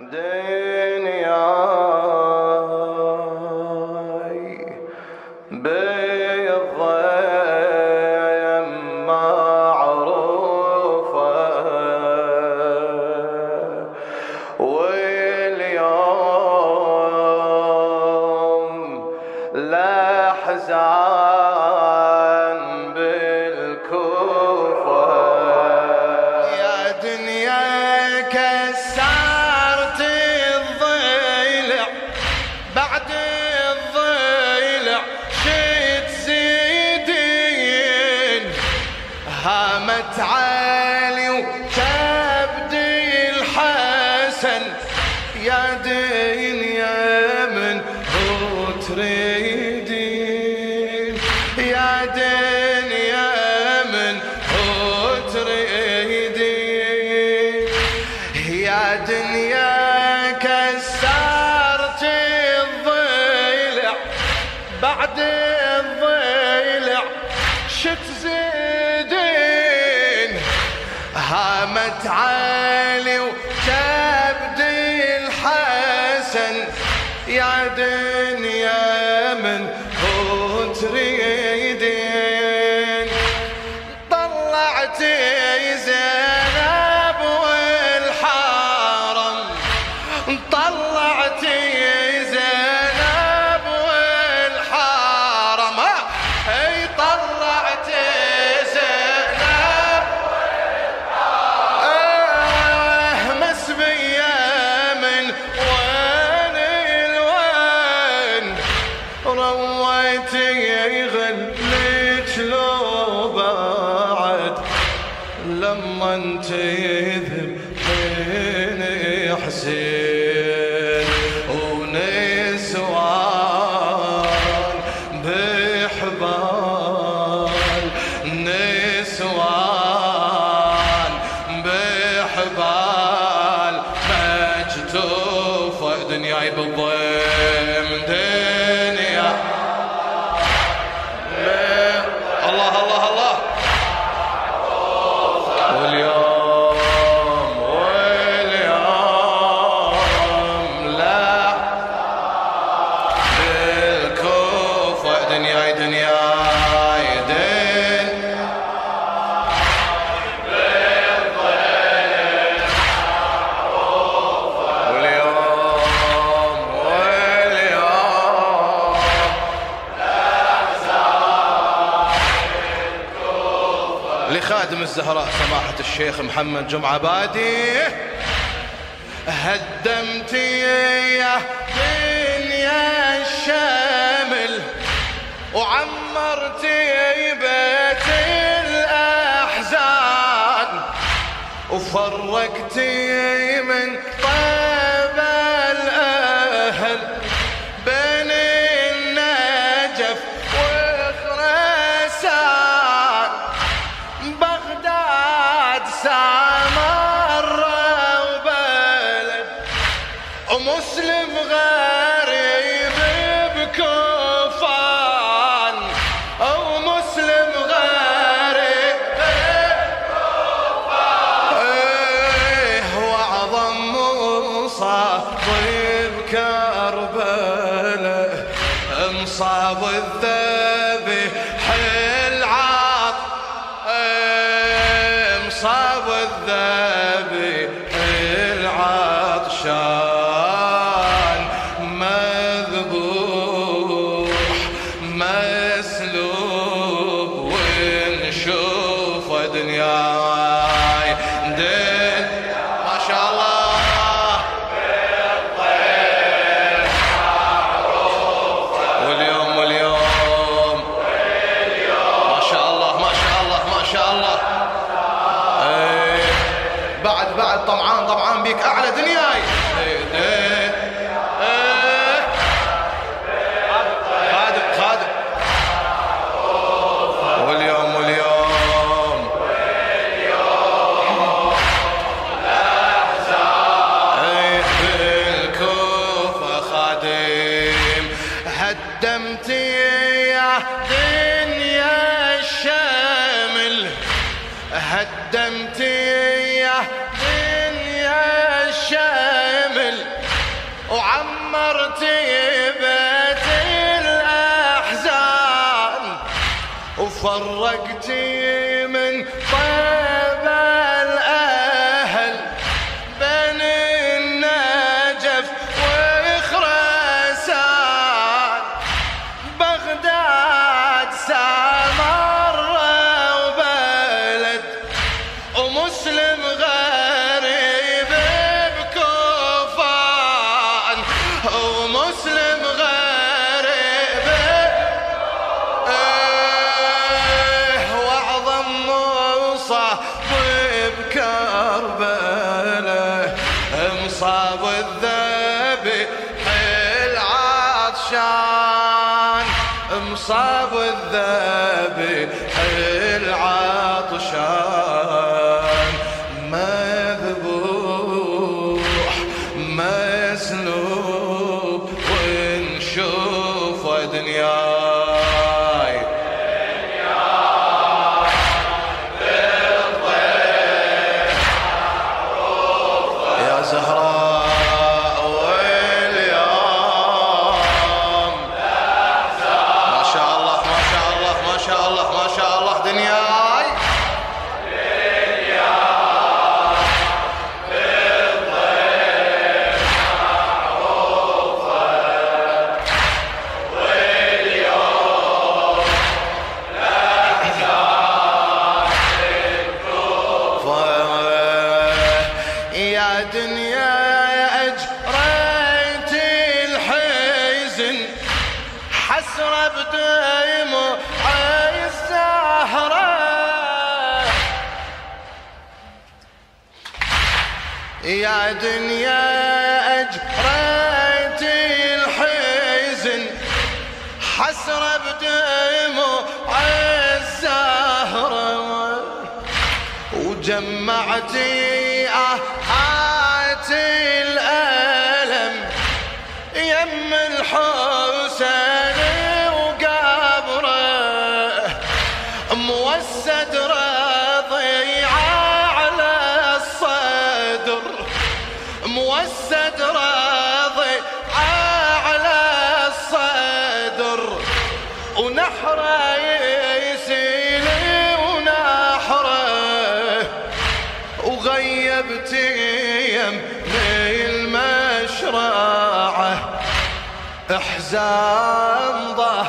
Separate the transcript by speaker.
Speaker 1: دنياي
Speaker 2: هامت علي وتبدي الحسن، يا دنيا من هو تريدين يا دنيا من هو تريدين يا دنيا كسرت الضلع، بعد الضلع شت زيدين هامت علي وتبدي الحسن يا دنيا من هو تريدين طلعتي زينب والحرم. طلعتي رويتي غليت لو بعد لما انت ذبحيني حسين ونسوان بحبال نسوان بحبال مجتوفة دنياي بالضيم خادم الزهراء سماحة الشيخ محمد جمعة بادي. هدمت يا دنيا الشامل، وعمرت بيت الأحزان، وفرقت ومسلم غريب بكوفان او مسلم غريب ايه واعظم مصاب بكربلاء مصاب الذبح
Speaker 1: وعمرت بيت الأحزان وفرقتي مصاب الذبح العطشان مصاب الذبح العطشان مذبوح مسلوح يا دنيا أجريت الحزن حسرة بدمو الزهرة وجمعتي آهات الألم يم الحب موسد رضيع على الصدر. ونحره يسيل ونحره وغيبت يم المشرعة احزان ضه